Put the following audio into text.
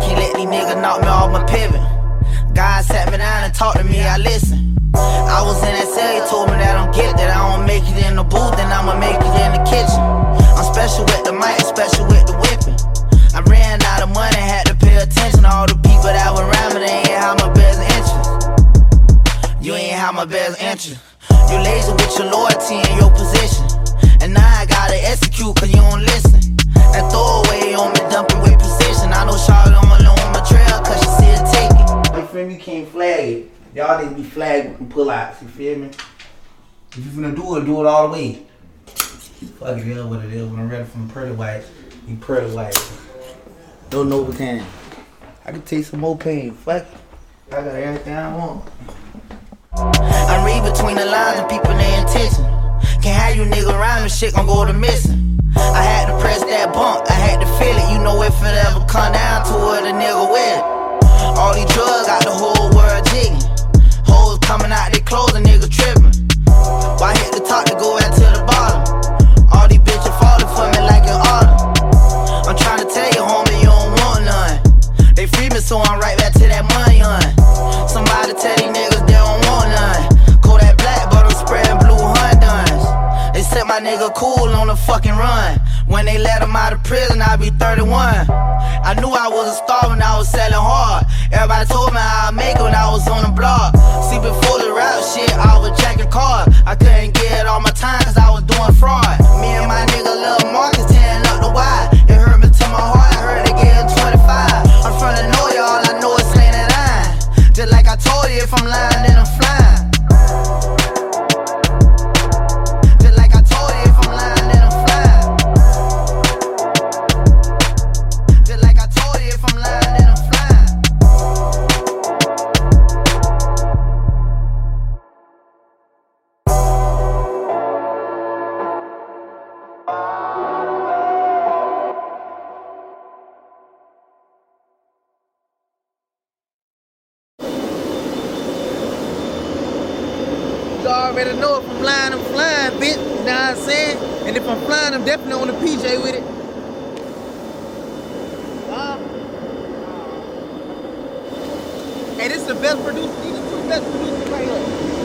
these niggas knocked me off my pivot. God sat me down and talked to me, I listened. I was in that cell, he told me that I'm get that I don't make it in the booth, then I'ma make it in the kitchen. I'm special with the mic, special with the whipping. I ran out of money, had to pay attention. All the people that were around me, they ain't have my best interest. You ain't have my best interest. You lazy with your loyalty and your position. And now I gotta execute cause you don't listen. That throwaway flag it. Y'all need to be flagged and pull outs, you feel me? If you finna do it, do it all the way. Fuck it, is what it is. When I'm ready from pretty white, you pretty white. Don't know what can. I can take some more pain. Fuck it. I got everything I want. I read between the lines and people their intention. Can't have you nigga around and shit gon' go to missing. I had to press that bump, I had to feel it. You know if it ever come down to it, a nigga so I'm right back to that money on. Somebody tell these niggas they don't want none. Kodak black, but I'm spraying blue Honduras. They said my nigga cool on the fucking run. When they let him out of prison, I be 31. I knew I was a star when I was selling hard. Everybody told me I'd make it when I was on the block. See, before the rap shit, I was jacking cars. I couldn't You already know if I'm flying, I'm flying, bitch. You know what I'm saying? And if I'm flying, I'm definitely on the PJ with it. Huh? Hey, this is the best producer. These are two best producers right here.